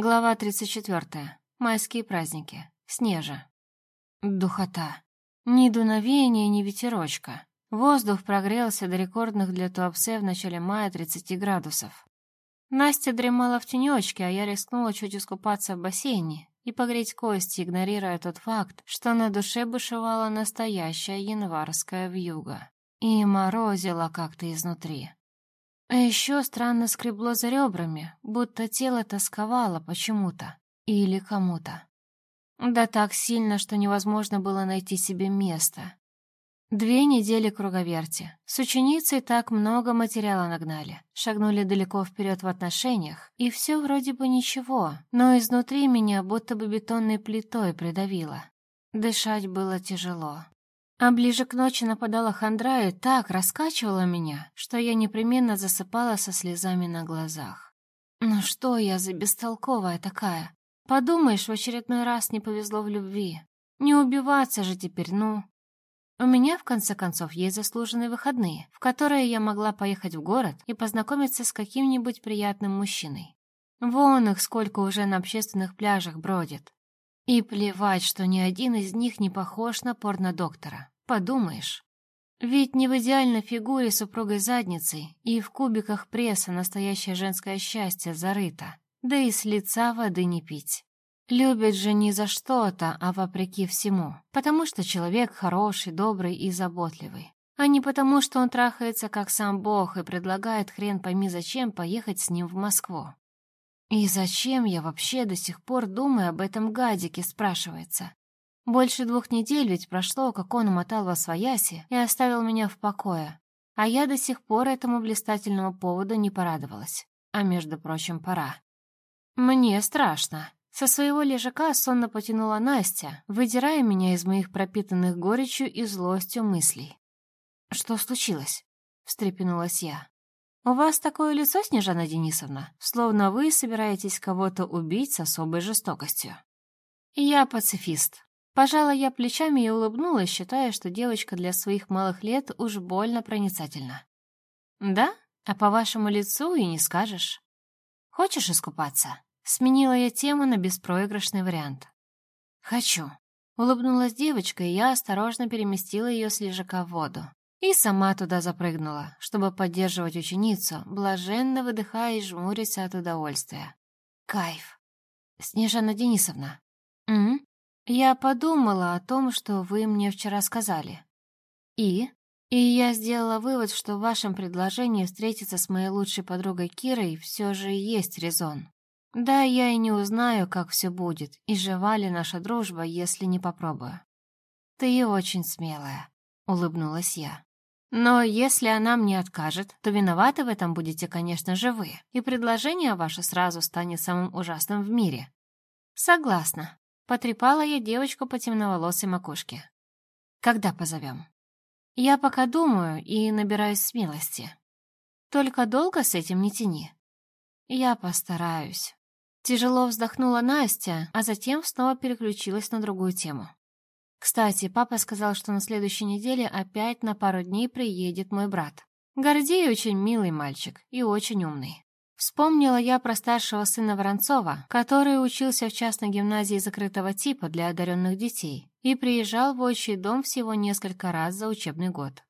Глава 34. Майские праздники. Снежа. Духота. Ни дуновения, ни ветерочка. Воздух прогрелся до рекордных для Туапсе в начале мая 30 градусов. Настя дремала в тенечке, а я рискнула чуть искупаться в бассейне и погреть кости, игнорируя тот факт, что на душе бушевала настоящая январская вьюга. И морозило как-то изнутри. А еще странно скребло за ребрами, будто тело тосковало почему-то или кому-то. Да так сильно, что невозможно было найти себе место. Две недели круговерти. С ученицей так много материала нагнали. Шагнули далеко вперед в отношениях, и все вроде бы ничего, но изнутри меня будто бы бетонной плитой придавило. Дышать было тяжело. А ближе к ночи нападала хандра и так раскачивала меня, что я непременно засыпала со слезами на глазах. Ну что я за бестолковая такая? Подумаешь, в очередной раз не повезло в любви. Не убиваться же теперь, ну. У меня, в конце концов, есть заслуженные выходные, в которые я могла поехать в город и познакомиться с каким-нибудь приятным мужчиной. Вон их сколько уже на общественных пляжах бродит. И плевать, что ни один из них не похож на порнодоктора. Подумаешь. Ведь не в идеальной фигуре супругой задницей и в кубиках пресса настоящее женское счастье зарыто. Да и с лица воды не пить. Любит же не за что-то, а вопреки всему. Потому что человек хороший, добрый и заботливый. А не потому, что он трахается как сам Бог и предлагает хрен пойми зачем поехать с ним в Москву. И зачем я вообще до сих пор думаю об этом гадике, спрашивается. Больше двух недель ведь прошло, как он умотал во свояси и оставил меня в покое. А я до сих пор этому блистательному поводу не порадовалась. А между прочим, пора. Мне страшно. Со своего лежака сонно потянула Настя, выдирая меня из моих пропитанных горечью и злостью мыслей. «Что случилось?» — встрепенулась я. «У вас такое лицо, Снежана Денисовна, словно вы собираетесь кого-то убить с особой жестокостью». «Я пацифист». Пожала я плечами и улыбнулась, считая, что девочка для своих малых лет уж больно проницательна. «Да? А по вашему лицу и не скажешь. Хочешь искупаться?» Сменила я тему на беспроигрышный вариант. «Хочу». Улыбнулась девочка, и я осторожно переместила ее с лежака в воду. И сама туда запрыгнула, чтобы поддерживать ученицу, блаженно выдыхая и жмурясь от удовольствия. Кайф. Снежана Денисовна. М? Я подумала о том, что вы мне вчера сказали. И? И я сделала вывод, что в вашем предложении встретиться с моей лучшей подругой Кирой все же есть резон. Да, я и не узнаю, как все будет, и жива ли наша дружба, если не попробую. Ты очень смелая, улыбнулась я. Но если она мне откажет, то виноваты в этом будете, конечно же, вы, и предложение ваше сразу станет самым ужасным в мире. Согласна. Потрепала я девочку по темноволосой макушке. Когда позовем? Я пока думаю и набираюсь смелости. Только долго с этим не тяни. Я постараюсь. Тяжело вздохнула Настя, а затем снова переключилась на другую тему. Кстати, папа сказал, что на следующей неделе опять на пару дней приедет мой брат. Гордей очень милый мальчик и очень умный. Вспомнила я про старшего сына Воронцова, который учился в частной гимназии закрытого типа для одаренных детей и приезжал в отчий дом всего несколько раз за учебный год.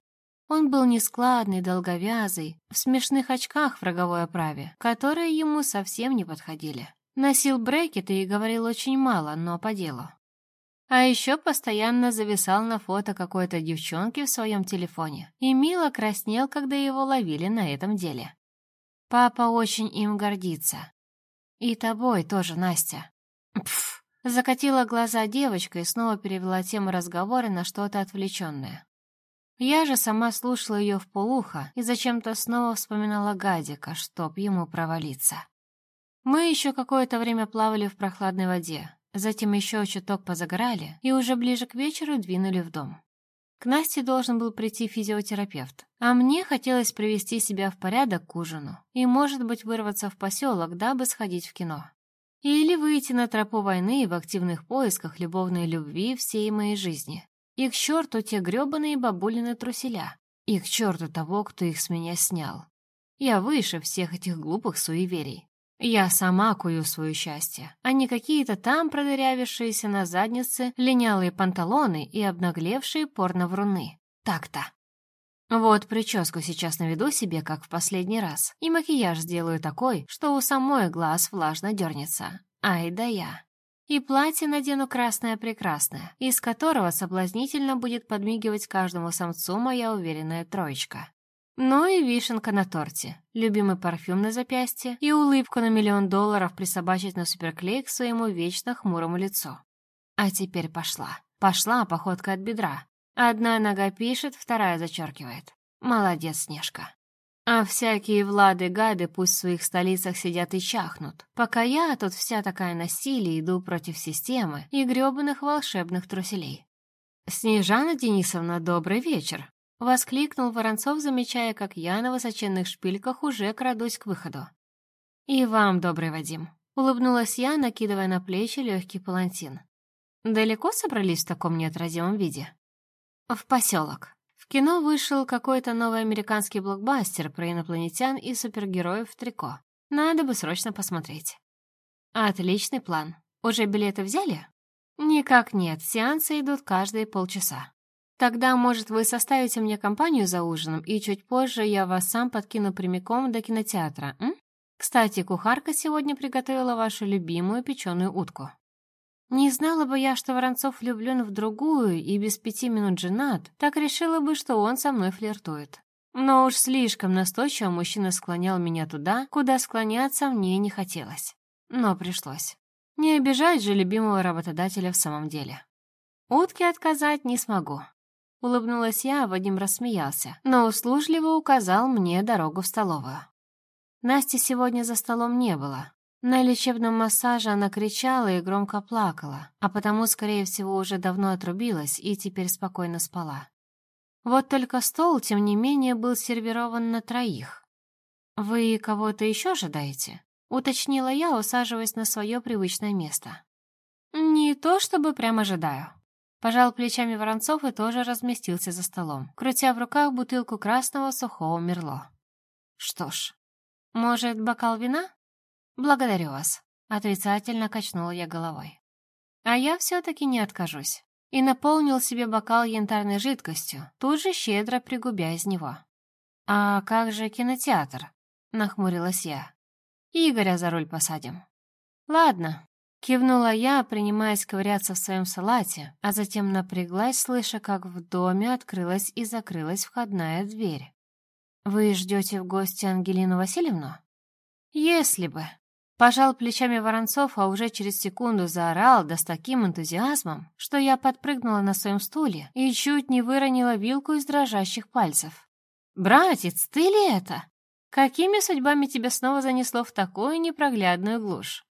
Он был нескладный, долговязый, в смешных очках в роговой оправе, которые ему совсем не подходили. Носил брекеты и говорил очень мало, но по делу. А еще постоянно зависал на фото какой-то девчонки в своем телефоне и мило краснел, когда его ловили на этом деле. Папа очень им гордится. И тобой тоже, Настя. Пф, закатила глаза девочка и снова перевела тему разговора на что-то отвлеченное. Я же сама слушала ее в полухо и зачем-то снова вспоминала Гадика, чтоб ему провалиться. Мы еще какое-то время плавали в прохладной воде, затем еще чуток позагорали и уже ближе к вечеру двинули в дом. К Насте должен был прийти физиотерапевт, а мне хотелось привести себя в порядок к ужину и, может быть, вырваться в поселок, дабы сходить в кино. Или выйти на тропу войны в активных поисках любовной любви всей моей жизни. И к черту те гребаные бабулины труселя. И к черту того, кто их с меня снял. Я выше всех этих глупых суеверий. Я сама кую свое счастье, а не какие-то там продырявившиеся на заднице линялые панталоны и обнаглевшие порно-вруны. Так-то. Вот прическу сейчас наведу себе, как в последний раз, и макияж сделаю такой, что у самой глаз влажно дернется. Ай да я. И платье надену красное-прекрасное, из которого соблазнительно будет подмигивать каждому самцу моя уверенная троечка. Ну и вишенка на торте, любимый парфюм на запястье и улыбку на миллион долларов присобачить на суперклей к своему вечно хмурому лицу. А теперь пошла. Пошла походка от бедра. Одна нога пишет, вторая зачеркивает. Молодец, Снежка. А всякие Влады-гады пусть в своих столицах сидят и чахнут, пока я тут вся такая насилие иду против системы и грёбаных волшебных труселей. «Снежана Денисовна, добрый вечер!» — воскликнул Воронцов, замечая, как я на высоченных шпильках уже крадусь к выходу. «И вам, добрый Вадим», — улыбнулась я, накидывая на плечи легкий палантин. «Далеко собрались в таком неотразимом виде?» «В поселок. В кино вышел какой-то новый американский блокбастер про инопланетян и супергероев в трико. Надо бы срочно посмотреть». «Отличный план. Уже билеты взяли?» «Никак нет, сеансы идут каждые полчаса». Тогда, может, вы составите мне компанию за ужином, и чуть позже я вас сам подкину прямиком до кинотеатра, м? Кстати, кухарка сегодня приготовила вашу любимую печеную утку. Не знала бы я, что Воронцов влюблен в другую и без пяти минут женат, так решила бы, что он со мной флиртует. Но уж слишком настойчиво мужчина склонял меня туда, куда склоняться мне не хотелось. Но пришлось. Не обижать же любимого работодателя в самом деле. Утке отказать не смогу. Улыбнулась я, а Вадим рассмеялся, но услужливо указал мне дорогу в столовую. Насти сегодня за столом не было. На лечебном массаже она кричала и громко плакала, а потому, скорее всего, уже давно отрубилась и теперь спокойно спала. Вот только стол, тем не менее, был сервирован на троих. «Вы кого-то еще ожидаете?» — уточнила я, усаживаясь на свое привычное место. «Не то чтобы прям ожидаю», Пожал плечами Воронцов и тоже разместился за столом, крутя в руках бутылку красного сухого мерло. «Что ж, может, бокал вина?» «Благодарю вас», — отрицательно качнула я головой. «А я все-таки не откажусь» и наполнил себе бокал янтарной жидкостью, тут же щедро пригубя из него. «А как же кинотеатр?» — нахмурилась я. «Игоря за руль посадим». «Ладно, Кивнула я, принимаясь ковыряться в своем салате, а затем напряглась, слыша, как в доме открылась и закрылась входная дверь. «Вы ждете в гости Ангелину Васильевну?» «Если бы». Пожал плечами Воронцов, а уже через секунду заорал, да с таким энтузиазмом, что я подпрыгнула на своем стуле и чуть не выронила вилку из дрожащих пальцев. «Братец, ты ли это? Какими судьбами тебя снова занесло в такую непроглядную глушь?»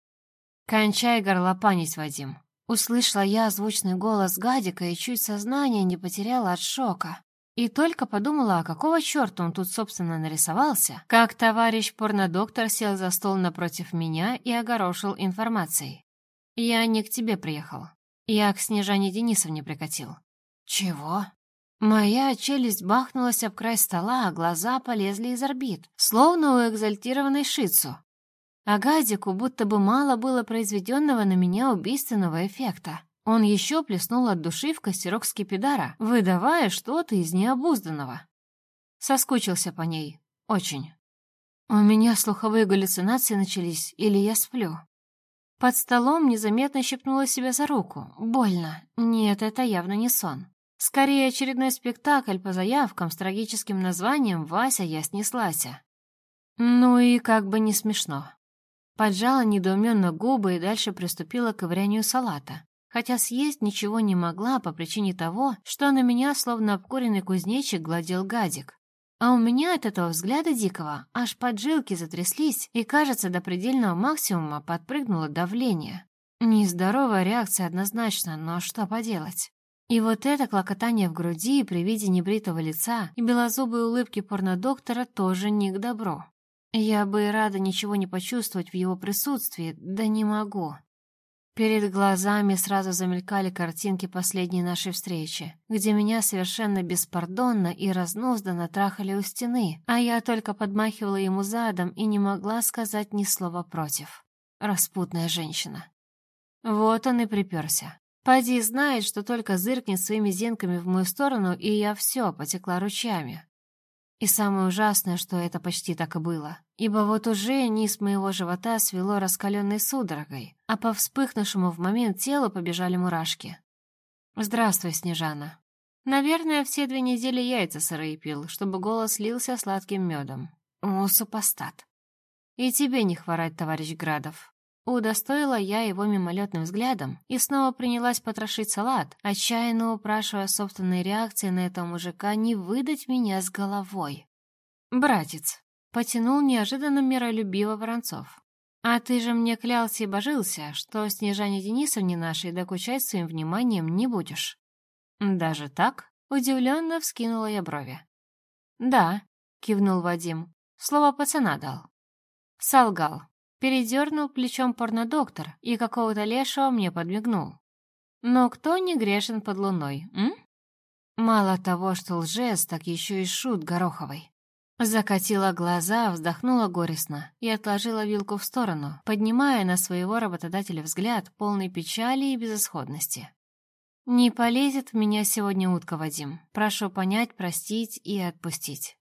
«Кончай горлопанить, Вадим!» Услышала я звучный голос Гадика и чуть сознание не потеряла от шока. И только подумала, а какого черта он тут, собственно, нарисовался, как товарищ порнодоктор сел за стол напротив меня и огорошил информацией. «Я не к тебе приехал. Я к Снежане Денисовне прикатил». «Чего?» Моя челюсть бахнулась об край стола, а глаза полезли из орбит, словно у экзальтированной шицу. А Газику будто бы мало было произведенного на меня убийственного эффекта. Он еще плеснул от души в костерок скипидара, выдавая что-то из необузданного. Соскучился по ней. Очень. У меня слуховые галлюцинации начались, или я сплю. Под столом незаметно щипнула себя за руку. Больно. Нет, это явно не сон. Скорее, очередной спектакль по заявкам с трагическим названием «Вася, я снеслася». Ну и как бы не смешно. Поджала недоуменно губы и дальше приступила к ковырянию салата, хотя съесть ничего не могла по причине того, что на меня, словно обкуренный кузнечик, гладил гадик. А у меня от этого взгляда дикого аж поджилки затряслись, и, кажется, до предельного максимума подпрыгнуло давление. Нездоровая реакция однозначно, но что поделать? И вот это клокотание в груди при виде небритого лица и белозубой улыбки порнодоктора тоже не к добру. Я бы рада ничего не почувствовать в его присутствии, да не могу. Перед глазами сразу замелькали картинки последней нашей встречи, где меня совершенно беспардонно и разнузданно трахали у стены, а я только подмахивала ему задом и не могла сказать ни слова против. Распутная женщина. Вот он и приперся. Пади знает, что только зыркнет своими зенками в мою сторону, и я все потекла ручьями. И самое ужасное, что это почти так и было. Ибо вот уже низ моего живота свело раскаленной судорогой, а по вспыхнувшему в момент телу побежали мурашки. «Здравствуй, Снежана. Наверное, все две недели яйца сырые пил, чтобы голос лился сладким медом. О, супостат. И тебе не хворать, товарищ Градов. Удостоила я его мимолетным взглядом и снова принялась потрошить салат, отчаянно упрашивая собственной реакции на этого мужика не выдать меня с головой. «Братец», — потянул неожиданно миролюбиво Воронцов. «А ты же мне клялся и божился, что Снежане Денисовне нашей докучать своим вниманием не будешь». «Даже так?» — удивленно вскинула я брови. «Да», — кивнул Вадим, — слово пацана дал. Солгал, Передернул плечом порнодоктор и какого-то лешего мне подмигнул. Но кто не грешен под луной, м? Мало того, что лжец, так еще и шут Гороховой. Закатила глаза, вздохнула горестно и отложила вилку в сторону, поднимая на своего работодателя взгляд полный печали и безысходности. «Не полезет в меня сегодня утка, Вадим. Прошу понять, простить и отпустить»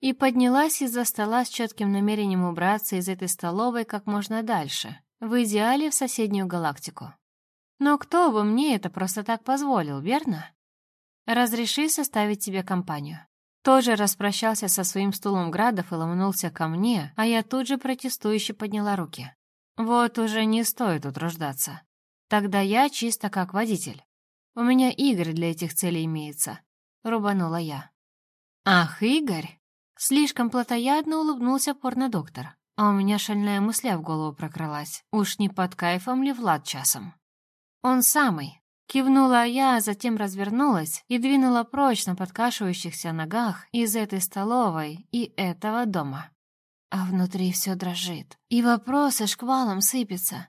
и поднялась из-за стола с четким намерением убраться из этой столовой как можно дальше, в идеале в соседнюю галактику. Но кто бы мне это просто так позволил, верно? Разреши составить тебе компанию. Тоже распрощался со своим стулом Градов и ломанулся ко мне, а я тут же протестующе подняла руки. Вот уже не стоит утруждаться. Тогда я чисто как водитель. У меня Игорь для этих целей имеется. Рубанула я. Ах, Игорь? Слишком плотоядно улыбнулся порнодоктор, а у меня шальная мысля в голову прокралась. Уж не под кайфом ли Влад часом? Он самый. Кивнула я, а затем развернулась и двинула прочь на подкашивающихся ногах из этой столовой и этого дома. А внутри все дрожит, и вопросы шквалом сыпятся.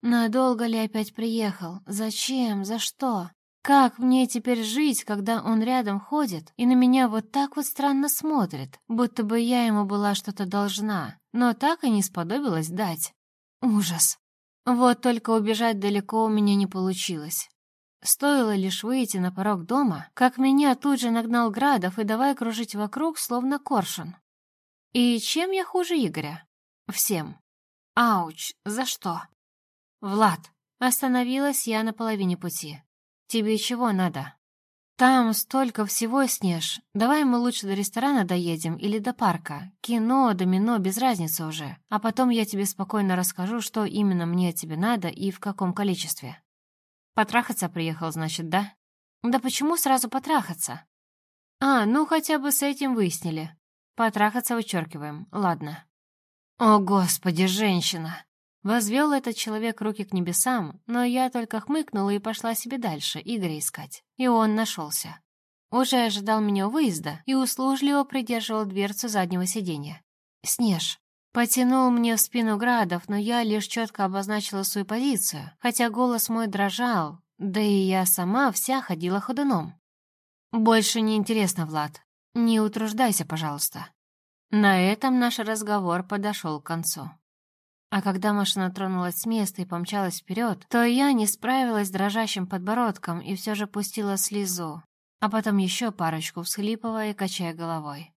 Надолго ли опять приехал? Зачем? За что? Как мне теперь жить, когда он рядом ходит и на меня вот так вот странно смотрит, будто бы я ему была что-то должна, но так и не сподобилась дать? Ужас. Вот только убежать далеко у меня не получилось. Стоило лишь выйти на порог дома, как меня тут же нагнал Градов и давай кружить вокруг, словно коршун. И чем я хуже Игоря? Всем. Ауч, за что? Влад, остановилась я на половине пути. Тебе чего надо? Там столько всего, Снеж. Давай мы лучше до ресторана доедем или до парка. Кино, домино, без разницы уже. А потом я тебе спокойно расскажу, что именно мне от тебя надо и в каком количестве. Потрахаться приехал, значит, да? Да почему сразу потрахаться? А, ну хотя бы с этим выяснили. Потрахаться вычеркиваем, ладно. О, господи, женщина! Возвел этот человек руки к небесам, но я только хмыкнула и пошла себе дальше, Игоря искать. И он нашелся. Уже ожидал меня выезда и услужливо придерживал дверцу заднего сиденья. «Снеж». Потянул мне в спину Градов, но я лишь четко обозначила свою позицию, хотя голос мой дрожал, да и я сама вся ходила ходуном. «Больше не интересно, Влад. Не утруждайся, пожалуйста». На этом наш разговор подошел к концу. А когда машина тронулась с места и помчалась вперед, то я не справилась с дрожащим подбородком и все же пустила слезу, а потом еще парочку, всхлипывая и качая головой.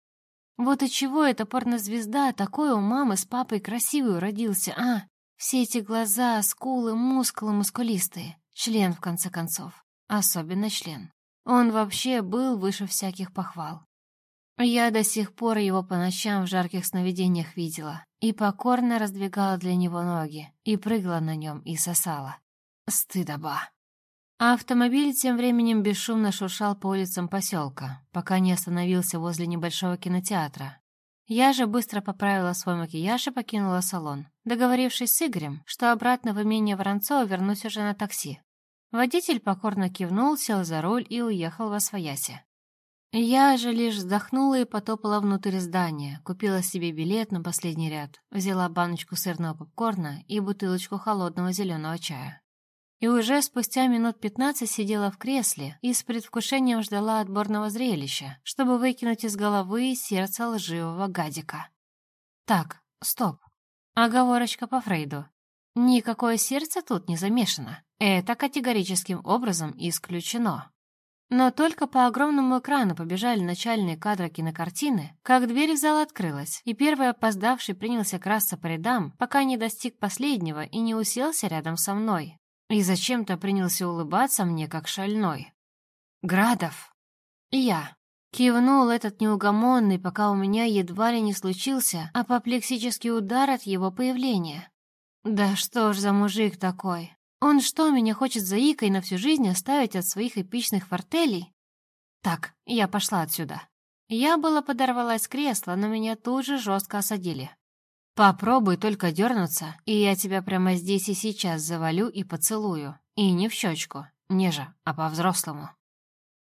Вот и чего эта порнозвезда такой у мамы с папой красивый родился, а? Все эти глаза, скулы, мускулы мускулистые. Член, в конце концов. Особенно член. Он вообще был выше всяких похвал. Я до сих пор его по ночам в жарких сновидениях видела и покорно раздвигала для него ноги, и прыгала на нем, и сосала. Стыдоба. А автомобиль тем временем бесшумно шуршал по улицам поселка, пока не остановился возле небольшого кинотеатра. Я же быстро поправила свой макияж и покинула салон, договорившись с Игорем, что обратно в имение Воронцова вернусь уже на такси. Водитель покорно кивнул, сел за руль и уехал во свояси. Я же лишь вздохнула и потопала внутрь здания, купила себе билет на последний ряд, взяла баночку сырного попкорна и бутылочку холодного зеленого чая. и уже спустя минут пятнадцать сидела в кресле и с предвкушением ждала отборного зрелища, чтобы выкинуть из головы сердце лживого гадика. Так, стоп. Оговорочка по Фрейду. Никакое сердце тут не замешано. Это категорическим образом исключено. Но только по огромному экрану побежали начальные кадры кинокартины, как дверь в зал открылась, и первый опоздавший принялся красться по рядам, пока не достиг последнего и не уселся рядом со мной. И зачем-то принялся улыбаться мне, как шальной. «Градов!» «Я!» Кивнул этот неугомонный, пока у меня едва ли не случился апоплексический удар от его появления. «Да что ж за мужик такой? Он что, меня хочет заикой на всю жизнь оставить от своих эпичных фортелей? Так, я пошла отсюда. Я было подорвалась с кресла, но меня тут же жестко осадили. Попробуй только дернуться, и я тебя прямо здесь и сейчас завалю и поцелую. И не в щечку, неже, а по-взрослому.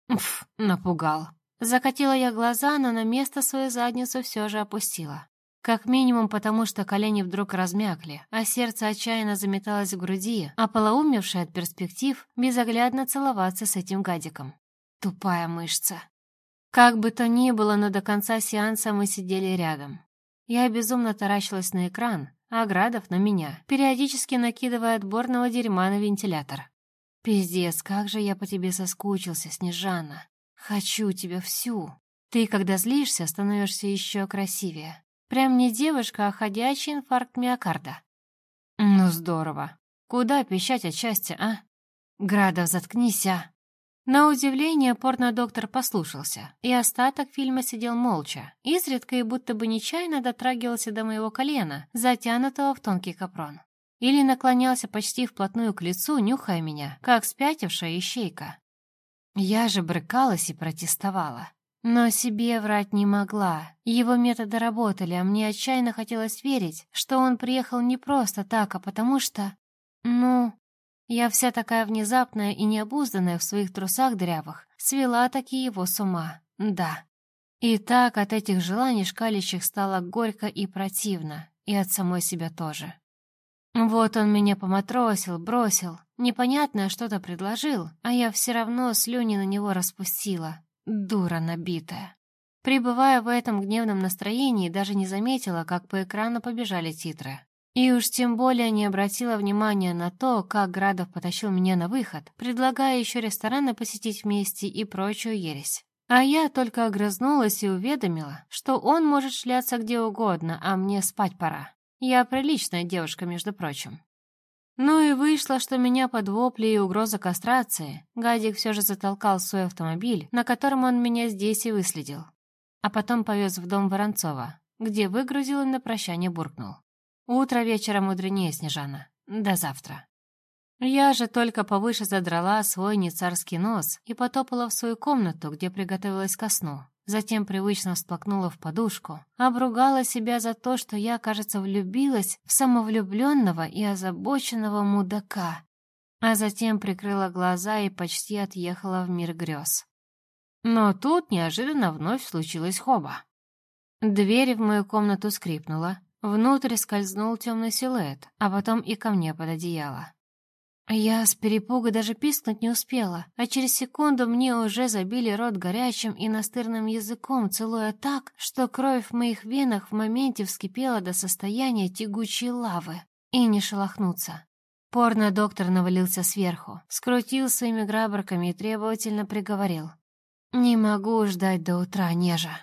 Пф, напугал. Закатила я глаза, но на место свою задницу все же опустила. Как минимум потому, что колени вдруг размякли, а сердце отчаянно заметалось в груди, а полоумевший от перспектив безоглядно целоваться с этим гадиком. Тупая мышца. Как бы то ни было, но до конца сеанса мы сидели рядом. Я безумно таращилась на экран, а Градов на меня, периодически накидывая отборного дерьма на вентилятор. «Пиздец, как же я по тебе соскучился, Снежана. Хочу тебя всю. Ты, когда злишься, становишься еще красивее. Прям не девушка, а ходячий инфаркт миокарда. Ну здорово. Куда пищать от счастья, а? Градов, заткнись, а. На удивление порно-доктор послушался, и остаток фильма сидел молча, изредка и будто бы нечаянно дотрагивался до моего колена, затянутого в тонкий капрон. Или наклонялся почти вплотную к лицу, нюхая меня, как спятившая ищейка. Я же брыкалась и протестовала. Но себе врать не могла. Его методы работали, а мне отчаянно хотелось верить, что он приехал не просто так, а потому что... Ну, я вся такая внезапная и необузданная в своих трусах дрявых, свела таки его с ума, да. И так от этих желаний шкалящих стало горько и противно, и от самой себя тоже. Вот он меня поматросил, бросил, непонятное что-то предложил, а я все равно слюни на него распустила, Дура набитая. Пребывая в этом гневном настроении, даже не заметила, как по экрану побежали титры. И уж тем более не обратила внимания на то, как Градов потащил меня на выход, предлагая еще рестораны посетить вместе и прочую ересь. А я только огрызнулась и уведомила, что он может шляться где угодно, а мне спать пора. Я приличная девушка, между прочим. Ну и вышло, что меня под вопли и угроза кастрации Гадик все же затолкал свой автомобиль, на котором он меня здесь и выследил. А потом повез в дом Воронцова, где выгрузил и на прощание буркнул. «Утро вечера мудренее, Снежана. До завтра». Я же только повыше задрала свой нецарский нос и потопала в свою комнату, где приготовилась ко сну. Затем привычно всплакнула в подушку, обругала себя за то, что я, кажется, влюбилась в самовлюбленного и озабоченного мудака, а затем прикрыла глаза и почти отъехала в мир грез. Но тут неожиданно вновь случилось хоба. Дверь в мою комнату скрипнула, внутрь скользнул темный силуэт, а потом и ко мне под одеяло. Я с перепуга даже пискнуть не успела, а через секунду мне уже забили рот горячим и настырным языком, целуя так, что кровь в моих венах в моменте вскипела до состояния тягучей лавы. И не шелохнуться. Порно-доктор навалился сверху, скрутил своими грабарками и требовательно приговорил. «Не могу ждать до утра, нежа».